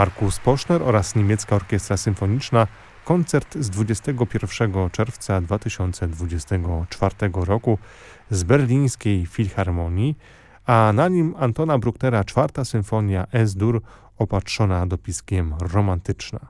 Markus Poszner oraz Niemiecka Orkiestra Symfoniczna koncert z 21 czerwca 2024 roku z berlińskiej Filharmonii, a na nim Antona Brucknera czwarta symfonia S-dur opatrzona dopiskiem romantyczna.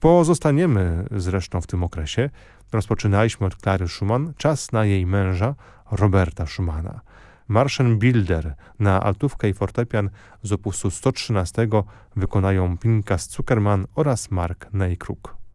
Pozostaniemy zresztą w tym okresie. Rozpoczynaliśmy od Klary Schumann, czas na jej męża Roberta Schumana. Marschenbilder na altówkę i fortepian z opusu 113 wykonają Pinkas Zuckerman oraz Mark Nejkruk.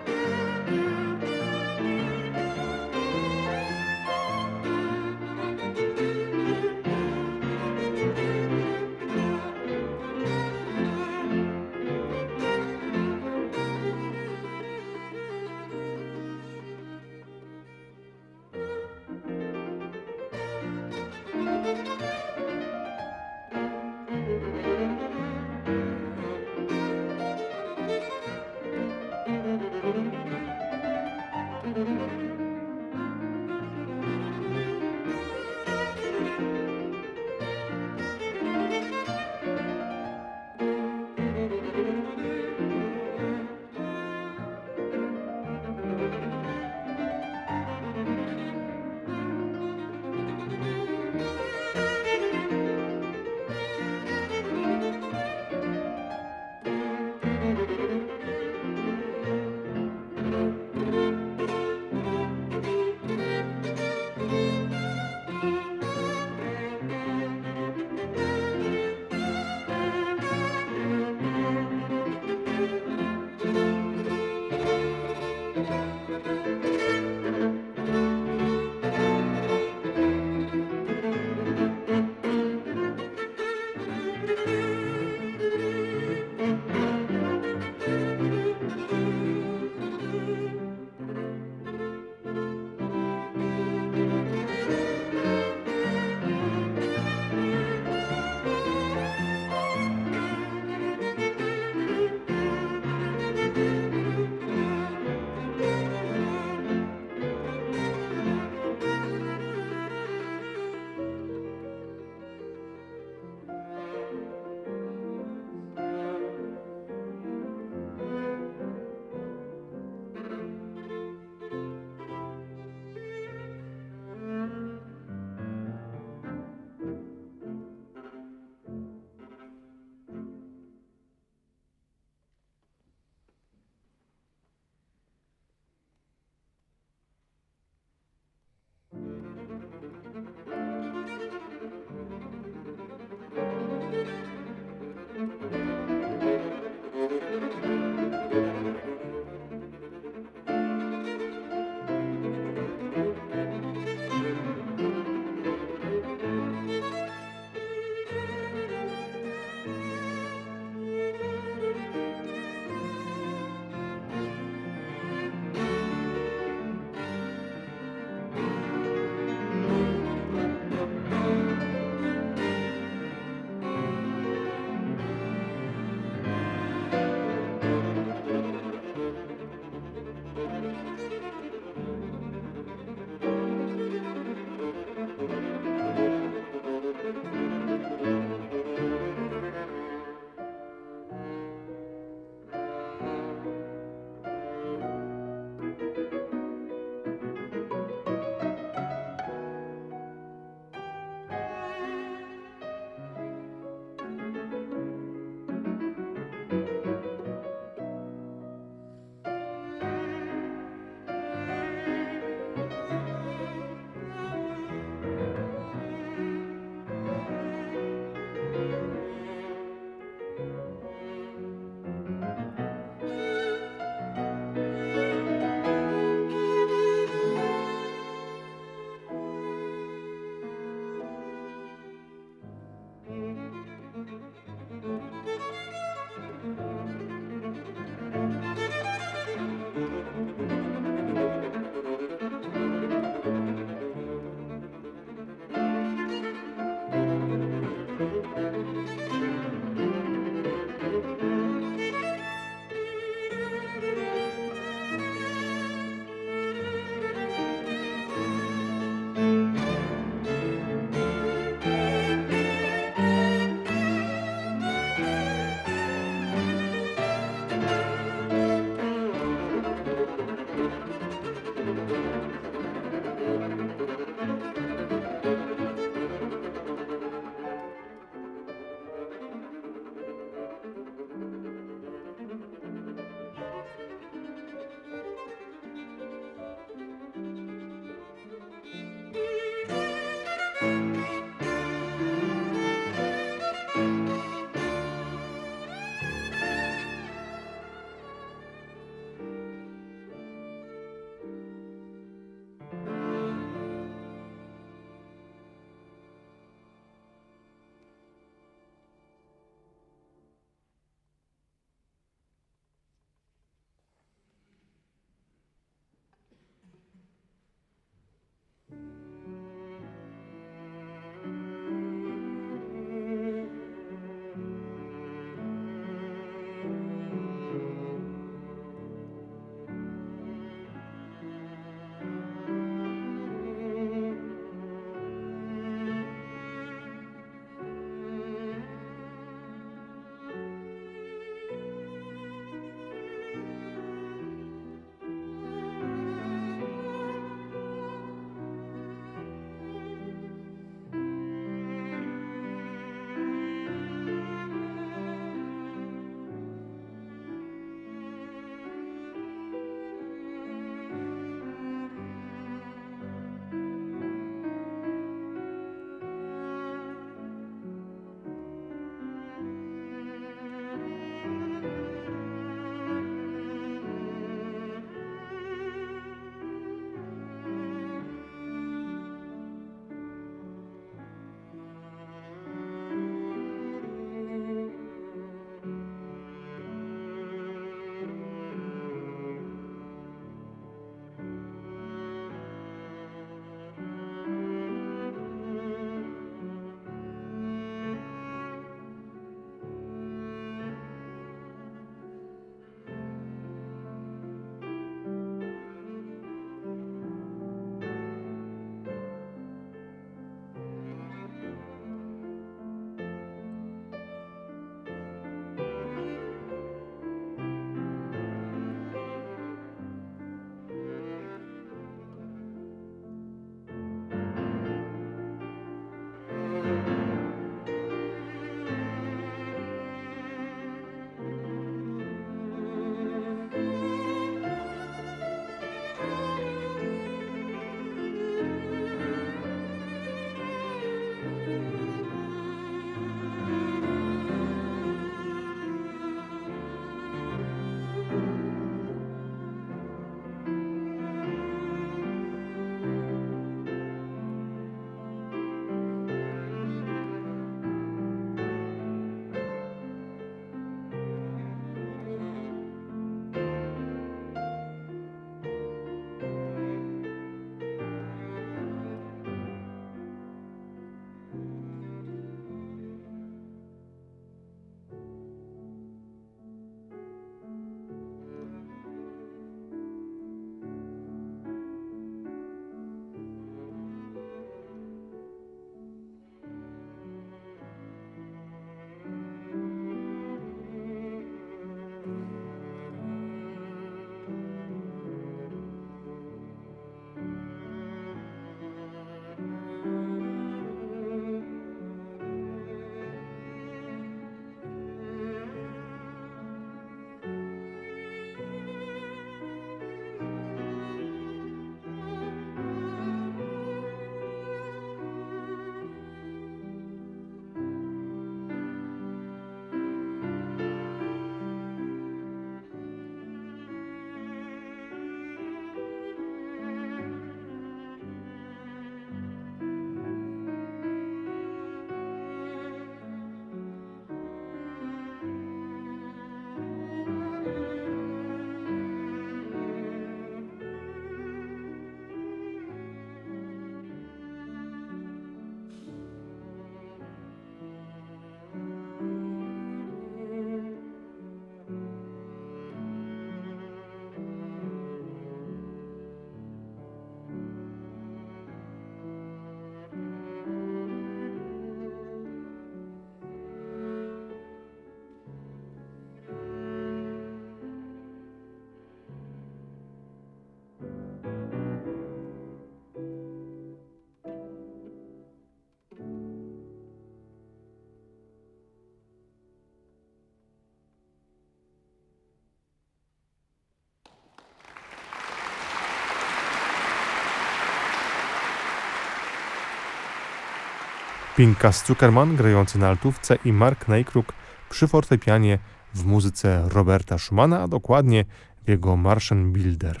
Pinkas Zuckerman grający na altówce i Mark Najkruk przy fortepianie w muzyce Roberta Schumana, a dokładnie w jego Marschenbilder.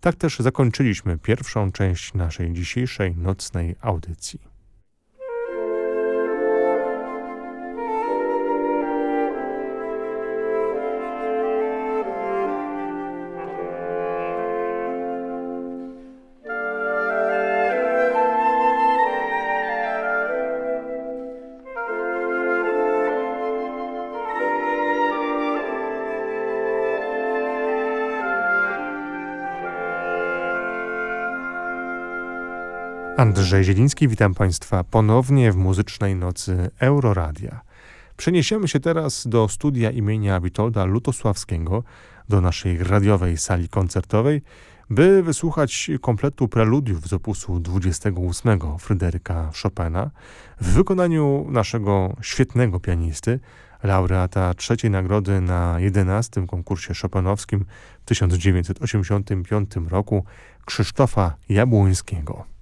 Tak też zakończyliśmy pierwszą część naszej dzisiejszej nocnej audycji. Andrzej Zieliński, witam Państwa ponownie w muzycznej nocy Euroradia. Przeniesiemy się teraz do studia imienia Witolda Lutosławskiego, do naszej radiowej sali koncertowej, by wysłuchać kompletu preludiów z opusu 28 Fryderyka Chopina w wykonaniu naszego świetnego pianisty, laureata trzeciej nagrody na 11 konkursie chopinowskim w 1985 roku Krzysztofa Jabłońskiego.